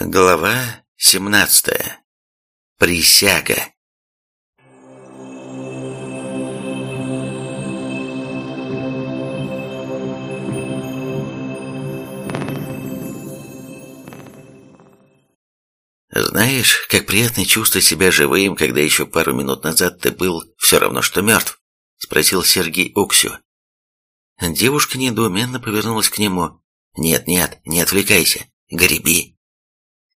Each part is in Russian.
Глава 17. Присяга. Знаешь, как приятно чувствовать себя живым, когда еще пару минут назад ты был все равно, что мертв? Спросил Сергей Оксю. Девушка недоуменно повернулась к нему. Нет-нет, не отвлекайся, греби.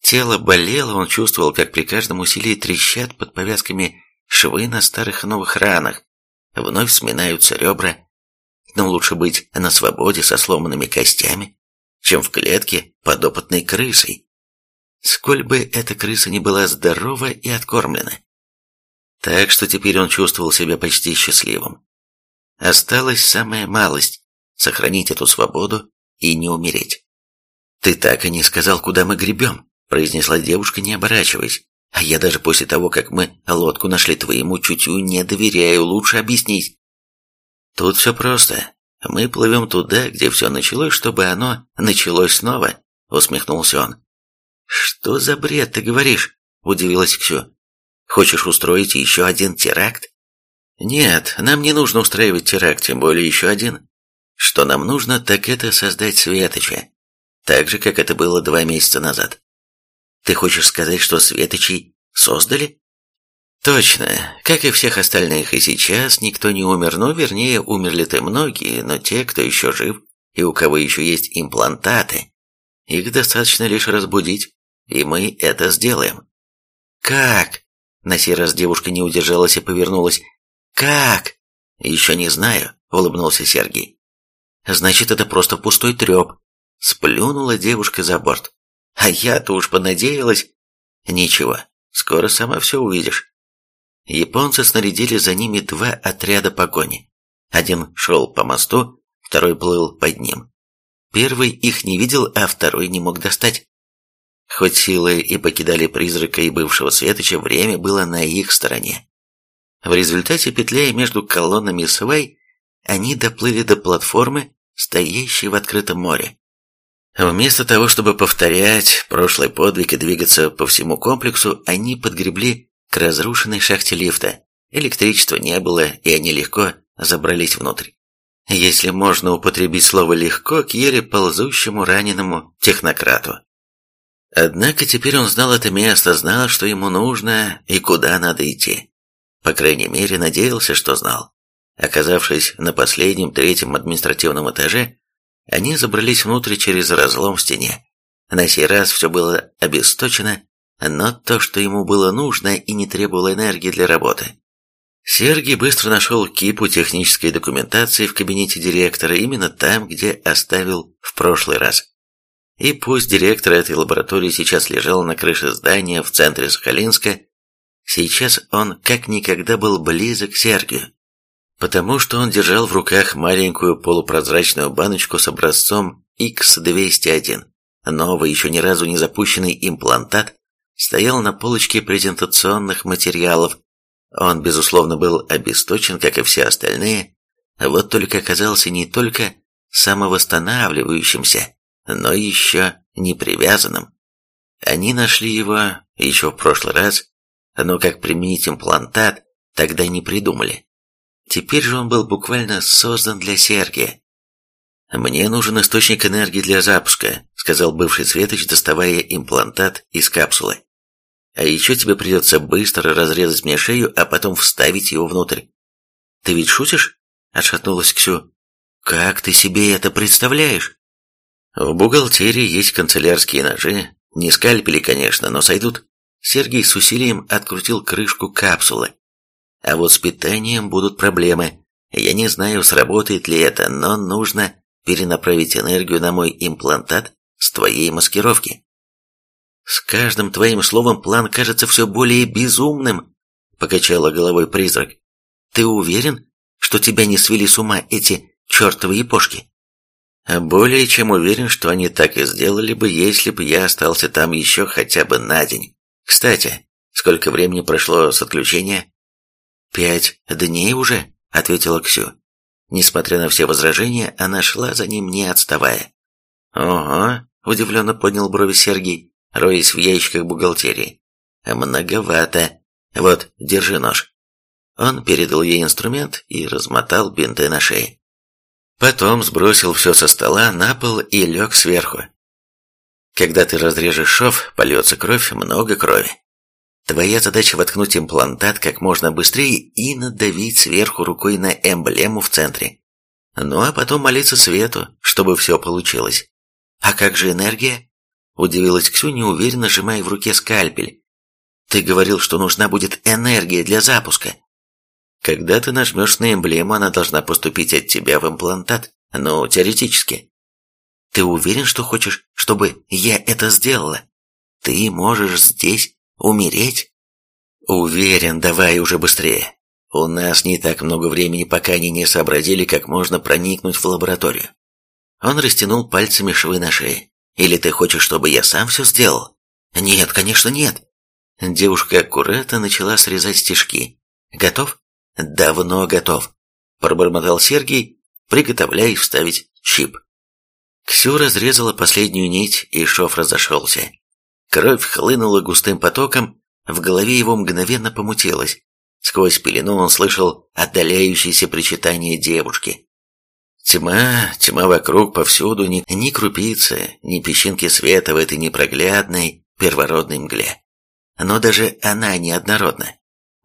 Тело болело, он чувствовал, как при каждом усилии трещат под повязками швы на старых и новых ранах. Вновь сминаются ребра. Но лучше быть на свободе со сломанными костями, чем в клетке под опытной крысой. Сколь бы эта крыса не была здорова и откормлена. Так что теперь он чувствовал себя почти счастливым. Осталась самая малость — сохранить эту свободу и не умереть. «Ты так и не сказал, куда мы гребем», произнесла девушка, не оборачиваясь. А я даже после того, как мы лодку нашли твоему чутью, не доверяю, лучше объяснить. Тут все просто. Мы плывем туда, где все началось, чтобы оно началось снова, усмехнулся он. Что за бред ты говоришь? Удивилась Ксю. Хочешь устроить еще один теракт? Нет, нам не нужно устраивать теракт, тем более еще один. Что нам нужно, так это создать Светоча. Так же, как это было два месяца назад. Ты хочешь сказать, что светочей создали? Точно. Как и всех остальных, и сейчас никто не умер, но, вернее, умерли-то многие, но те, кто еще жив, и у кого еще есть имплантаты, их достаточно лишь разбудить, и мы это сделаем. Как? На сей раз девушка не удержалась и повернулась. Как? Еще не знаю, улыбнулся Сергей. Значит, это просто пустой треп. Сплюнула девушка за борт. А я-то уж понадеялась. Ничего, скоро сама все увидишь. Японцы снарядили за ними два отряда погони. Один шел по мосту, второй плыл под ним. Первый их не видел, а второй не мог достать. Хоть силы и покидали призрака и бывшего Светоча, время было на их стороне. В результате, петляя между колоннами свай, они доплыли до платформы, стоящей в открытом море. Вместо того, чтобы повторять прошлый подвиг и двигаться по всему комплексу, они подгребли к разрушенной шахте лифта. Электричества не было, и они легко забрались внутрь. Если можно употребить слово «легко» к еле ползущему раненому технократу. Однако теперь он знал это место, знал, что ему нужно и куда надо идти. По крайней мере, надеялся, что знал. Оказавшись на последнем третьем административном этаже, они забрались внутрь через разлом в стене. На сей раз все было обесточено, но то, что ему было нужно и не требовало энергии для работы. Сергей быстро нашел кипу технической документации в кабинете директора именно там, где оставил в прошлый раз. И пусть директор этой лаборатории сейчас лежал на крыше здания в центре Сахалинска, сейчас он как никогда был близок к Сергию потому что он держал в руках маленькую полупрозрачную баночку с образцом X201. Новый, еще ни разу не запущенный имплантат стоял на полочке презентационных материалов. Он, безусловно, был обесточен, как и все остальные, вот только оказался не только самовосстанавливающимся, но еще не привязанным. Они нашли его еще в прошлый раз, но как применить имплантат тогда не придумали. Теперь же он был буквально создан для Сергия. «Мне нужен источник энергии для запуска», — сказал бывший Светоч, доставая имплантат из капсулы. «А еще тебе придется быстро разрезать мне шею, а потом вставить его внутрь». «Ты ведь шутишь?» — отшатнулась Ксю. «Как ты себе это представляешь?» «В бухгалтерии есть канцелярские ножи. Не скальпели, конечно, но сойдут». Сергей с усилием открутил крышку капсулы. А вот с питанием будут проблемы. Я не знаю, сработает ли это, но нужно перенаправить энергию на мой имплантат с твоей маскировки. С каждым твоим словом план кажется все более безумным, покачала головой призрак. Ты уверен, что тебя не свели с ума эти чертовы япошки? Более чем уверен, что они так и сделали бы, если бы я остался там еще хотя бы на день. Кстати, сколько времени прошло с отключения? «Пять дней уже», — ответила Ксю. Несмотря на все возражения, она шла за ним, не отставая. «Ого», — удивленно поднял брови Сергей. роясь в ящиках бухгалтерии. «Многовато. Вот, держи нож». Он передал ей инструмент и размотал бинты на шее. Потом сбросил все со стола на пол и лег сверху. Когда ты разрежешь шов, польется кровь, много крови. Твоя задача воткнуть имплантат как можно быстрее и надавить сверху рукой на эмблему в центре. Ну а потом молиться свету, чтобы все получилось. А как же энергия? Удивилась Ксю, неуверенно сжимая в руке скальпель. Ты говорил, что нужна будет энергия для запуска. Когда ты нажмешь на эмблему, она должна поступить от тебя в имплантат. Ну, теоретически. Ты уверен, что хочешь, чтобы я это сделала? Ты можешь здесь умереть? Уверен, давай уже быстрее. У нас не так много времени, пока они не сообразили, как можно проникнуть в лабораторию. Он растянул пальцами швы на шее. Или ты хочешь, чтобы я сам все сделал? Нет, конечно, нет. Девушка аккуратно начала срезать стежки. Готов? «Давно готов», – пробормотал Сергей, приготовляясь вставить чип. Ксю разрезала последнюю нить, и шов разошелся. Кровь хлынула густым потоком, в голове его мгновенно помутилось. Сквозь пелену он слышал отдаляющиеся причитания девушки. Тьма, тьма вокруг, повсюду, ни, ни крупицы, ни песчинки света в этой непроглядной первородной мгле. Но даже она неоднородна.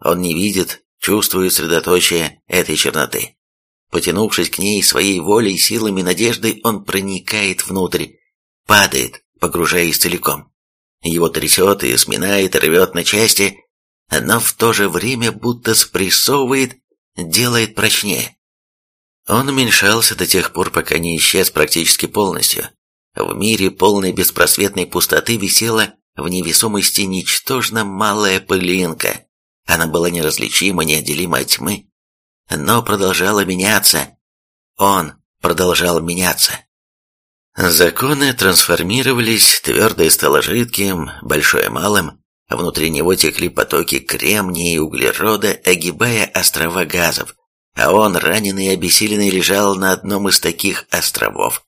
Он не видит, чувствует средоточие этой черноты. Потянувшись к ней своей волей, силами надежды, он проникает внутрь, падает, погружаясь целиком. Его трясет и сминает, рвет на части, но в то же время будто спрессовывает, делает прочнее. Он уменьшался до тех пор, пока не исчез практически полностью. В мире полной беспросветной пустоты висела в невесомости ничтожно малая пылинка, она была неразличима, неотделима от тьмы, но продолжала меняться. Он продолжал меняться. Законы трансформировались, твердое стало жидким, большое малым, внутри него текли потоки кремния и углерода, огибая острова газов, а он, раненый и обессиленный, лежал на одном из таких островов.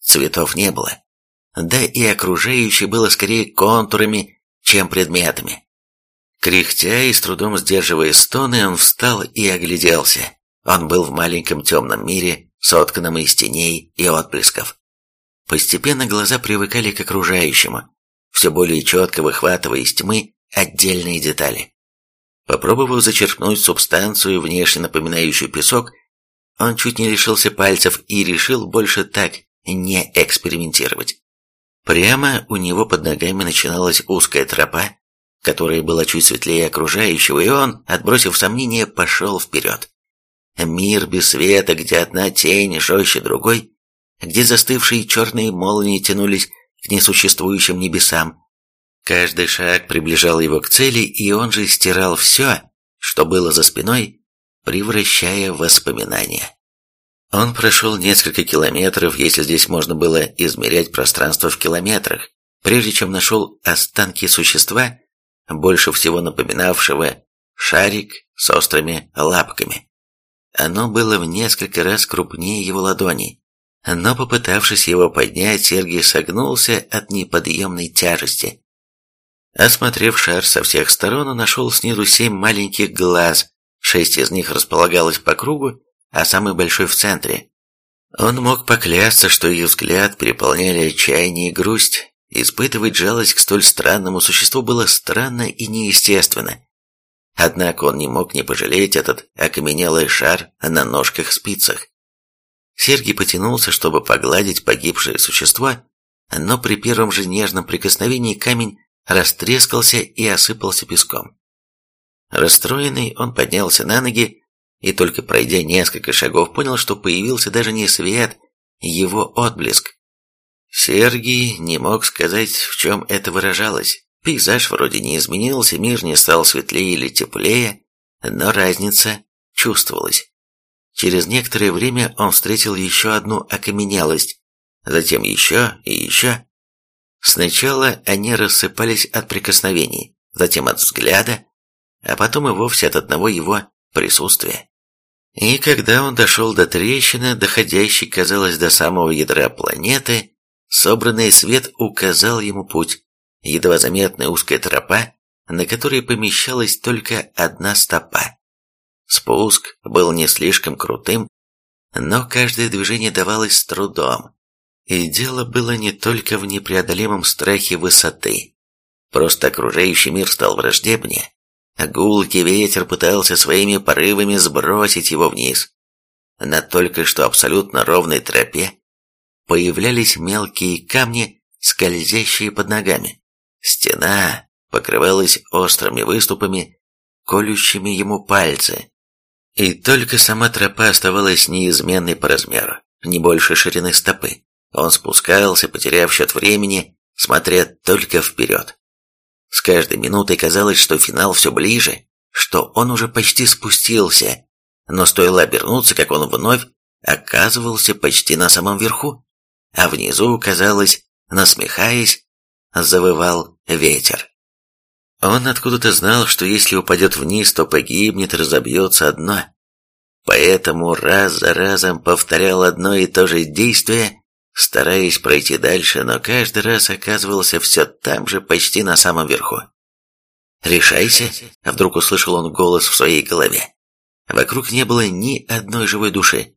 Цветов не было, да и окружающее было скорее контурами, чем предметами. Кряхтя и с трудом сдерживая стоны, он встал и огляделся. Он был в маленьком темном мире, сотканном из теней и отблесков. Постепенно глаза привыкали к окружающему, все более четко выхватывая из тьмы отдельные детали. Попробовав зачерпнуть субстанцию, внешне напоминающую песок, он чуть не лишился пальцев и решил больше так не экспериментировать. Прямо у него под ногами начиналась узкая тропа, которая была чуть светлее окружающего, и он, отбросив сомнения, пошел вперед. Мир без света, где одна тень жестче другой, где застывшие черные молнии тянулись к несуществующим небесам. Каждый шаг приближал его к цели, и он же стирал все, что было за спиной, превращая в воспоминания. Он прошел несколько километров, если здесь можно было измерять пространство в километрах, прежде чем нашел останки существа, больше всего напоминавшего шарик с острыми лапками. Оно было в несколько раз крупнее его ладони, но попытавшись его поднять, Сергей согнулся от неподъемной тяжести. Осмотрев шар со всех сторон, он нашел снизу семь маленьких глаз, шесть из них располагалось по кругу, а самый большой в центре. Он мог поклясться, что их взгляд переполняли отчаяние и грусть, Испытывать жалость к столь странному существу было странно и неестественно. Однако он не мог не пожалеть этот окаменелый шар на ножках-спицах. Сергий потянулся, чтобы погладить погибшее существо, но при первом же нежном прикосновении камень растрескался и осыпался песком. Расстроенный, он поднялся на ноги и только пройдя несколько шагов понял, что появился даже не свет, его отблеск. Сергий не мог сказать, в чем это выражалось. Пейзаж вроде не изменился, мир не стал светлее или теплее, но разница чувствовалась. Через некоторое время он встретил еще одну окаменелость, затем еще и еще. Сначала они рассыпались от прикосновений, затем от взгляда, а потом и вовсе от одного его присутствия. И когда он дошел до трещины, доходящей, казалось, до самого ядра планеты, Собранный свет указал ему путь. едва заметная узкая тропа, на которой помещалась только одна стопа. Спуск был не слишком крутым, но каждое движение давалось с трудом. И дело было не только в непреодолимом страхе высоты. Просто окружающий мир стал враждебнее. Гулкий ветер пытался своими порывами сбросить его вниз. На только что абсолютно ровной тропе появлялись мелкие камни, скользящие под ногами. Стена покрывалась острыми выступами, колющими ему пальцы. И только сама тропа оставалась неизменной по размеру, не больше ширины стопы. Он спускался, потеряв счет времени, смотря только вперед. С каждой минутой казалось, что финал все ближе, что он уже почти спустился, но стоило обернуться, как он вновь оказывался почти на самом верху, а внизу, казалось, насмехаясь, завывал ветер. Он откуда-то знал, что если упадет вниз, то погибнет, разобьется одно. Поэтому раз за разом повторял одно и то же действие, стараясь пройти дальше, но каждый раз оказывался все там же, почти на самом верху. «Решайся!» — вдруг услышал он голос в своей голове. Вокруг не было ни одной живой души.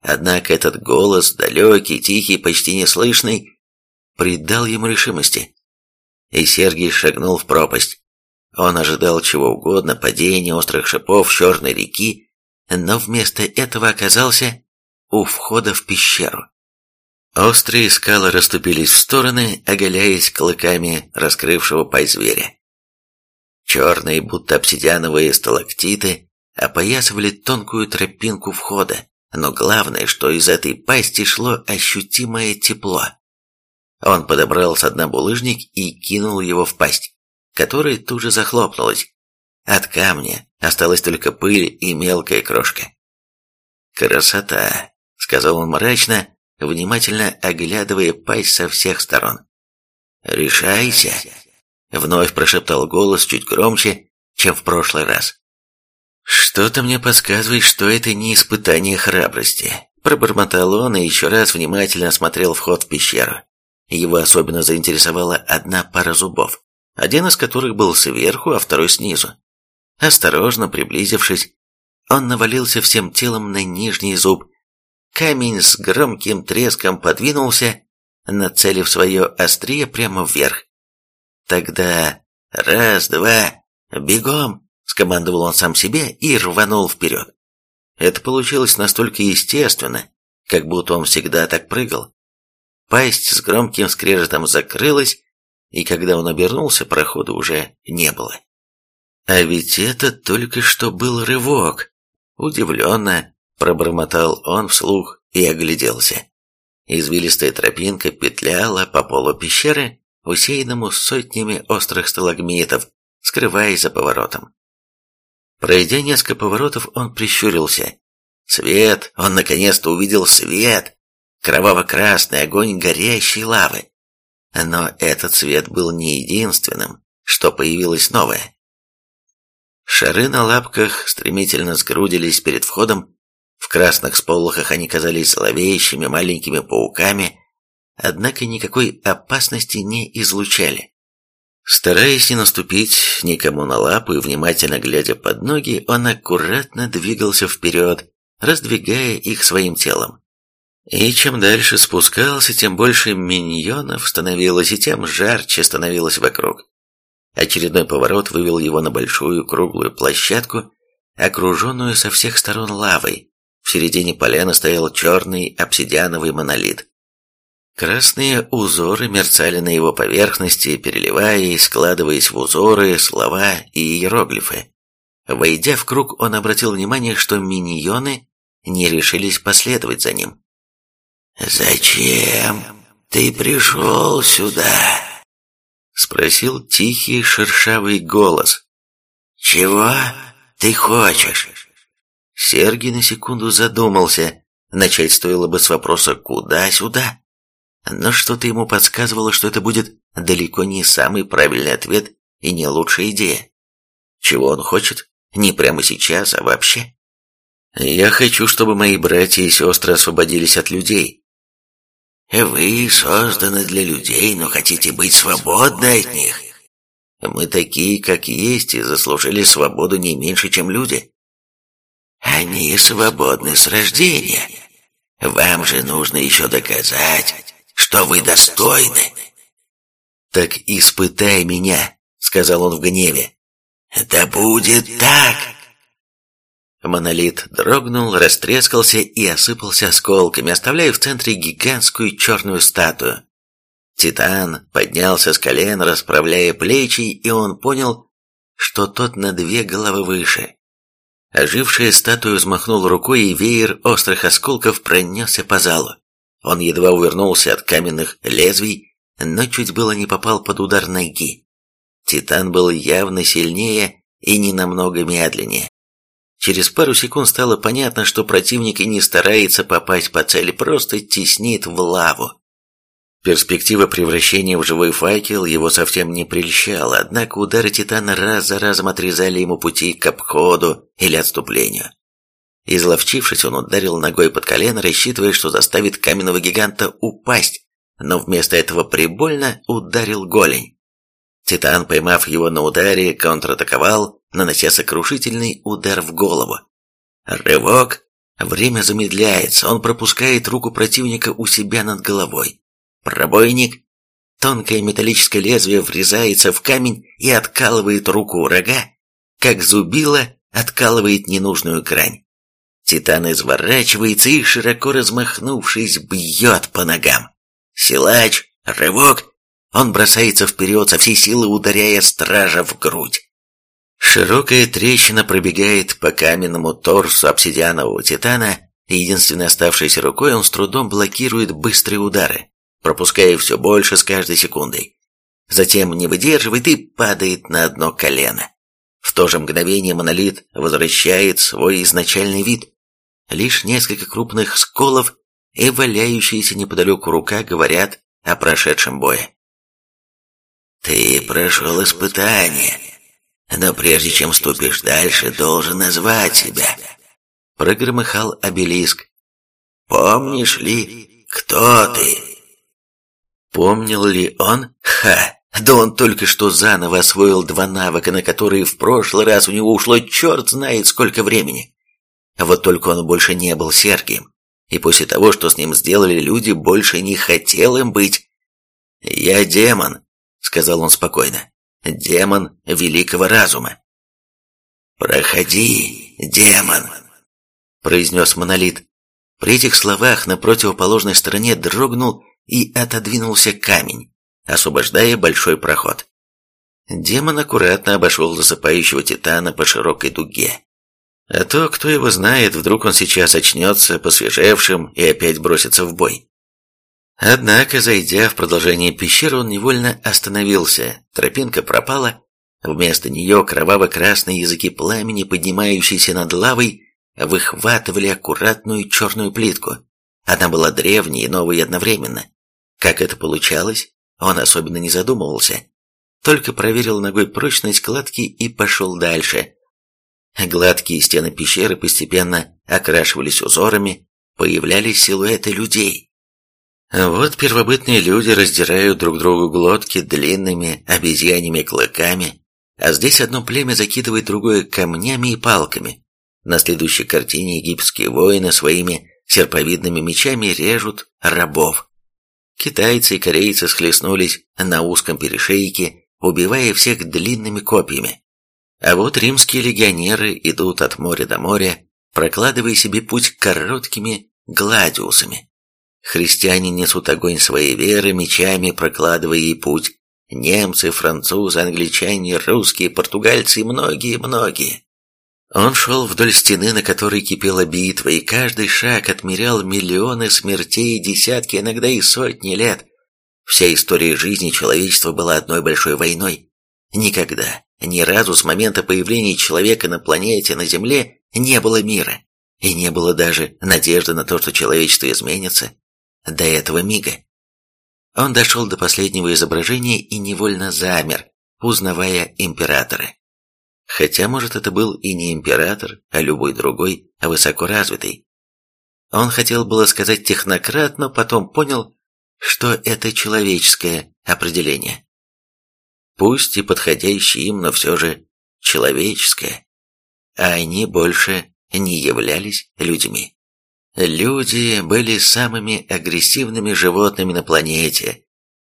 Однако этот голос, далекий, тихий, почти неслышный, придал ему решимости. И Сергий шагнул в пропасть. Он ожидал чего угодно, падения острых шипов черной реки, но вместо этого оказался у входа в пещеру. Острые скалы расступились в стороны, оголяясь клыками раскрывшего пай зверя. Черные, будто обсидиановые сталактиты опоясывали тонкую тропинку входа, но главное, что из этой пасти шло ощутимое тепло. Он подобрал с дна булыжник и кинул его в пасть, которая тут же захлопнулась. От камня осталась только пыль и мелкая крошка. «Красота!» — сказал он мрачно, внимательно оглядывая пасть со всех сторон. «Решайся!» — вновь прошептал голос чуть громче, чем в прошлый раз. «Что-то мне подсказывает, что это не испытание храбрости», – пробормотал он и еще раз внимательно осмотрел вход в пещеру. Его особенно заинтересовала одна пара зубов, один из которых был сверху, а второй снизу. Осторожно приблизившись, он навалился всем телом на нижний зуб. Камень с громким треском подвинулся, нацелив свое острие прямо вверх. Тогда раз, два, бегом! скомандовал он сам себе и рванул вперед. Это получилось настолько естественно, как будто он всегда так прыгал. Пасть с громким скрежетом закрылась, и когда он обернулся, прохода уже не было. А ведь это только что был рывок. Удивленно пробормотал он вслух и огляделся. Извилистая тропинка петляла по полу пещеры, усеянному сотнями острых сталагмитов, скрываясь за поворотом. Пройдя несколько поворотов, он прищурился. Свет! Он наконец-то увидел свет! Кроваво-красный огонь горящей лавы. Но этот свет был не единственным, что появилось новое. Шары на лапках стремительно сгрудились перед входом. В красных сполохах они казались зловещими маленькими пауками, однако никакой опасности не излучали. Стараясь не наступить никому на лапу и внимательно глядя под ноги, он аккуратно двигался вперед, раздвигая их своим телом. И чем дальше спускался, тем больше миньонов становилось, и тем жарче становилось вокруг. Очередной поворот вывел его на большую круглую площадку, окруженную со всех сторон лавой. В середине поляны стоял черный обсидиановый монолит. Красные узоры мерцали на его поверхности, переливаясь, складываясь в узоры, слова и иероглифы. Войдя в круг, он обратил внимание, что миньоны не решились последовать за ним. «Зачем ты пришел сюда?» — спросил тихий шершавый голос. «Чего ты хочешь?» Сергий на секунду задумался. Начать стоило бы с вопроса «куда сюда?». Но что-то ему подсказывало, что это будет далеко не самый правильный ответ и не лучшая идея. Чего он хочет? Не прямо сейчас, а вообще. Я хочу, чтобы мои братья и сестры освободились от людей. Вы созданы для людей, но хотите быть свободны от них. Мы такие, как есть, и заслужили свободу не меньше, чем люди. Они свободны с рождения. Вам же нужно еще доказать, что вы достойны. Так испытай меня, сказал он в гневе. Да будет так. Монолит дрогнул, растрескался и осыпался осколками, оставляя в центре гигантскую черную статую. Титан поднялся с колен, расправляя плечи, и он понял, что тот на две головы выше. Ожившая статуя взмахнул рукой, и веер острых осколков пронесся по залу. Он едва увернулся от каменных лезвий, но чуть было не попал под удар ноги. Титан был явно сильнее и не намного медленнее. Через пару секунд стало понятно, что противник и не старается попасть по цели, просто теснит в лаву. Перспектива превращения в живой факел его совсем не прельщала, однако удары Титана раз за разом отрезали ему пути к обходу или отступлению. Изловчившись, он ударил ногой под колено, рассчитывая, что заставит каменного гиганта упасть, но вместо этого прибольно ударил голень. Титан, поймав его на ударе, контратаковал, нанося сокрушительный удар в голову. Рывок. Время замедляется, он пропускает руку противника у себя над головой. Пробойник. Тонкое металлическое лезвие врезается в камень и откалывает руку врага, как зубило откалывает ненужную грань. Титан изворачивается и, широко размахнувшись, бьет по ногам. Силач, рывок, он бросается вперед со всей силы, ударяя стража в грудь. Широкая трещина пробегает по каменному торсу обсидианового титана, и единственной оставшейся рукой он с трудом блокирует быстрые удары пропуская все больше с каждой секундой. Затем не выдерживает и падает на одно колено. В то же мгновение монолит возвращает свой изначальный вид. Лишь несколько крупных сколов и валяющаяся неподалеку рука говорят о прошедшем бое. «Ты прошел испытание, но прежде чем ступишь дальше, должен назвать себя», — прогромыхал обелиск. «Помнишь ли, кто ты?» Помнил ли он? Ха! Да он только что заново освоил два навыка, на которые в прошлый раз у него ушло черт знает сколько времени. Вот только он больше не был Сергием, и после того, что с ним сделали люди, больше не хотел им быть. «Я демон», — сказал он спокойно, — «демон великого разума». «Проходи, демон», — произнес монолит. При этих словах на противоположной стороне дрогнул и отодвинулся камень, освобождая большой проход. Демон аккуратно обошел засыпающего титана по широкой дуге. А то, кто его знает, вдруг он сейчас очнется посвежевшим и опять бросится в бой. Однако, зайдя в продолжение пещеры, он невольно остановился, тропинка пропала, вместо нее кроваво-красные языки пламени, поднимающиеся над лавой, выхватывали аккуратную черную плитку. Она была древней и новой одновременно. Как это получалось, он особенно не задумывался. Только проверил ногой прочность кладки и пошел дальше. Гладкие стены пещеры постепенно окрашивались узорами, появлялись силуэты людей. Вот первобытные люди раздирают друг другу глотки длинными обезьяньими клыками, а здесь одно племя закидывает другое камнями и палками. На следующей картине египетские воины своими серповидными мечами режут рабов. Китайцы и корейцы схлестнулись на узком перешейке, убивая всех длинными копьями. А вот римские легионеры идут от моря до моря, прокладывая себе путь короткими гладиусами. Христиане несут огонь своей веры мечами, прокладывая ей путь. Немцы, французы, англичане, русские, португальцы и многие-многие. Он шел вдоль стены, на которой кипела битва, и каждый шаг отмерял миллионы смертей, десятки, иногда и сотни лет. Вся история жизни человечества была одной большой войной. Никогда, ни разу с момента появления человека на планете, на Земле, не было мира. И не было даже надежды на то, что человечество изменится. До этого мига. Он дошел до последнего изображения и невольно замер, узнавая императора. Хотя, может, это был и не император, а любой другой, а высокоразвитый. Он хотел было сказать технократ, но потом понял, что это человеческое определение. Пусть и подходящее им, но все же человеческое. А они больше не являлись людьми. Люди были самыми агрессивными животными на планете,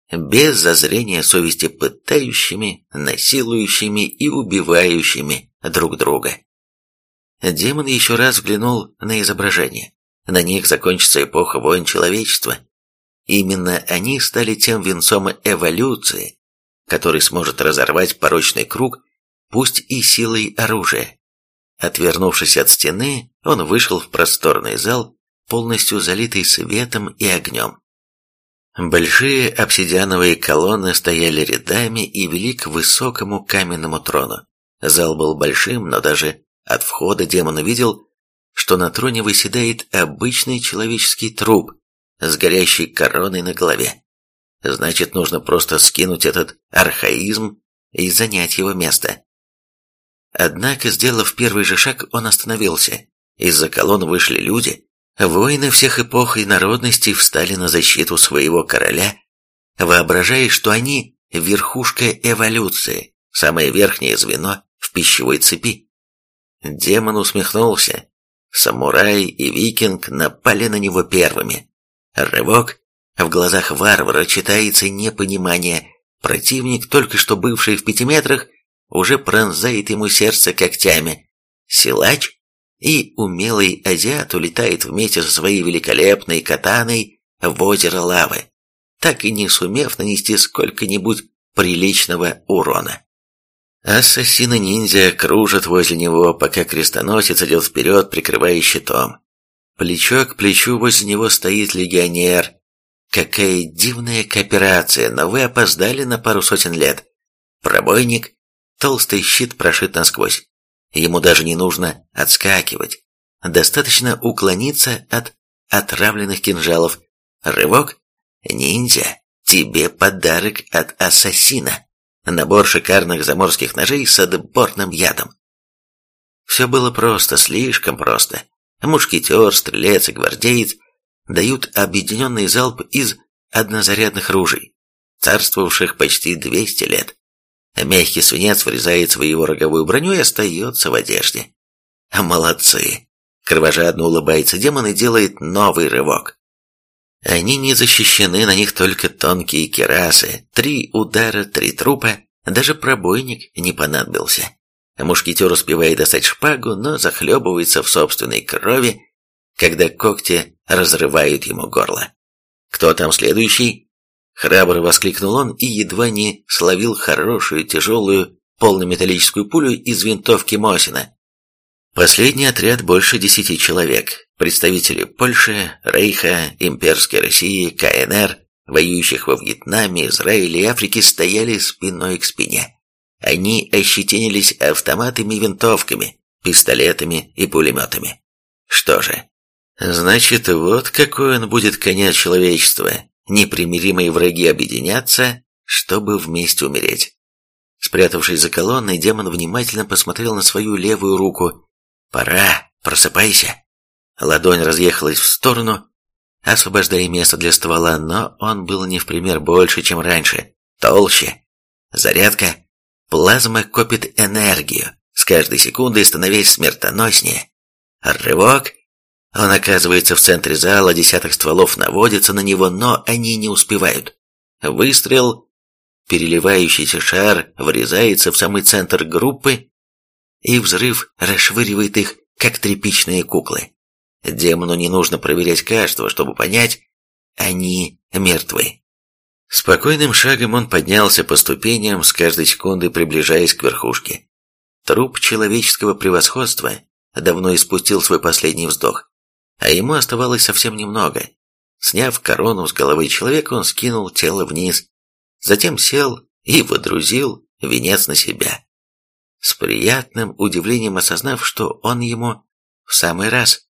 без зазрения совести пытающими, насилующими и убивающими друг друга. Демон еще раз взглянул на изображение. На них закончится эпоха войн человечества. Именно они стали тем венцом эволюции, который сможет разорвать порочный круг, пусть и силой оружия. Отвернувшись от стены, он вышел в просторный зал, полностью залитый светом и огнем. Большие обсидиановые колонны стояли рядами и вели к высокому каменному трону. Зал был большим, но даже от входа демон увидел, что на троне выседает обычный человеческий труп с горящей короной на голове. Значит, нужно просто скинуть этот архаизм и занять его место. Однако, сделав первый же шаг, он остановился. Из-за колонн вышли люди. Воины всех эпох и народностей встали на защиту своего короля, воображая, что они – верхушка эволюции, самое верхнее звено в пищевой цепи. Демон усмехнулся. Самурай и викинг напали на него первыми. Рывок. В глазах варвара читается непонимание. Противник, только что бывший в пяти метрах, уже пронзает ему сердце когтями. Силач и умелый азиат улетает вместе со своей великолепной катаной в озеро лавы, так и не сумев нанести сколько-нибудь приличного урона. Ассасины-ниндзя кружат возле него, пока крестоносец идет вперед, прикрывая щитом. Плечо к плечу возле него стоит легионер. Какая дивная кооперация, но вы опоздали на пару сотен лет. Пробойник Толстый щит прошит насквозь. Ему даже не нужно отскакивать. Достаточно уклониться от отравленных кинжалов. Рывок. Ниндзя, тебе подарок от ассасина. Набор шикарных заморских ножей с отборным ядом. Все было просто, слишком просто. Мушкетер, стрелец и гвардеец дают объединенный залп из однозарядных ружей, царствовавших почти 200 лет. Мягкий свинец врезается в его роговую броню и остается в одежде. Молодцы! Кровожадно улыбается демон и делает новый рывок. Они не защищены, на них только тонкие керасы. Три удара, три трупа. Даже пробойник не понадобился. Мушкетер успевает достать шпагу, но захлебывается в собственной крови, когда когти разрывают ему горло. Кто там следующий? Храбро воскликнул он и едва не словил хорошую, тяжелую, полнометаллическую пулю из винтовки Мосина. Последний отряд больше десяти человек, представители Польши, Рейха, Имперской России, КНР, воюющих во Вьетнаме, Израиле и Африке, стояли спиной к спине. Они ощетинились автоматами и винтовками, пистолетами и пулеметами. Что же, значит, вот какой он будет конец человечества, непримиримые враги объединятся, чтобы вместе умереть. Спрятавшись за колонной, демон внимательно посмотрел на свою левую руку. «Пора, просыпайся!» Ладонь разъехалась в сторону, освобождая место для ствола, но он был не в пример больше, чем раньше. Толще. Зарядка. Плазма копит энергию, с каждой секундой становясь смертоноснее. Рывок. Он оказывается в центре зала, десяток стволов наводится на него, но они не успевают. Выстрел, переливающийся шар врезается в самый центр группы, и взрыв расшвыривает их, как тряпичные куклы. Демону не нужно проверять каждого, чтобы понять, они мертвы. Спокойным шагом он поднялся по ступеням, с каждой секундой приближаясь к верхушке. Труп человеческого превосходства давно испустил свой последний вздох а ему оставалось совсем немного. Сняв корону с головы человека, он скинул тело вниз, затем сел и водрузил венец на себя. С приятным удивлением осознав, что он ему в самый раз.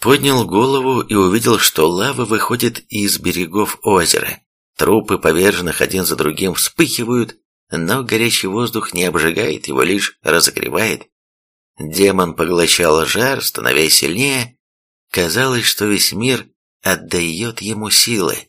Поднял голову и увидел, что лава выходит из берегов озера. Трупы поверженных один за другим вспыхивают, но горячий воздух не обжигает его, лишь разогревает. Демон поглощал жар, становясь сильнее, Казалось, что весь мир отдает ему силы.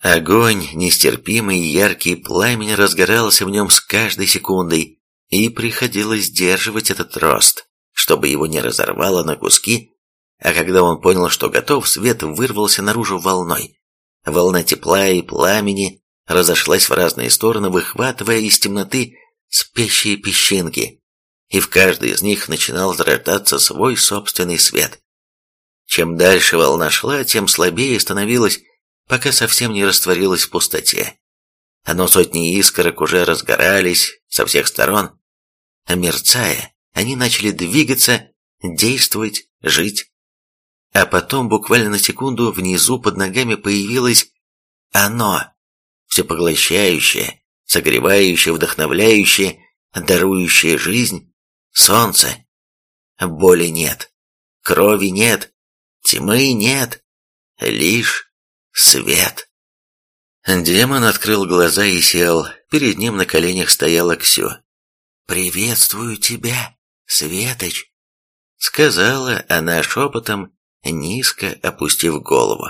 Огонь, нестерпимый и яркий пламень разгорался в нем с каждой секундой, и приходилось сдерживать этот рост, чтобы его не разорвало на куски, а когда он понял, что готов, свет вырвался наружу волной. Волна тепла и пламени разошлась в разные стороны, выхватывая из темноты спящие песчинки, и в каждой из них начинал зарождаться свой собственный свет. Чем дальше волна шла, тем слабее становилась, пока совсем не растворилась в пустоте. Но сотни искорок уже разгорались со всех сторон, а мерцая, они начали двигаться, действовать, жить. А потом, буквально на секунду, внизу под ногами появилось оно, всепоглощающее, согревающее, вдохновляющее, дарующее жизнь, солнце. Боли нет, крови нет, тьмы нет, лишь свет. Демон открыл глаза и сел. Перед ним на коленях стояла Ксю. «Приветствую тебя, Светоч!» Сказала она шепотом, низко опустив голову.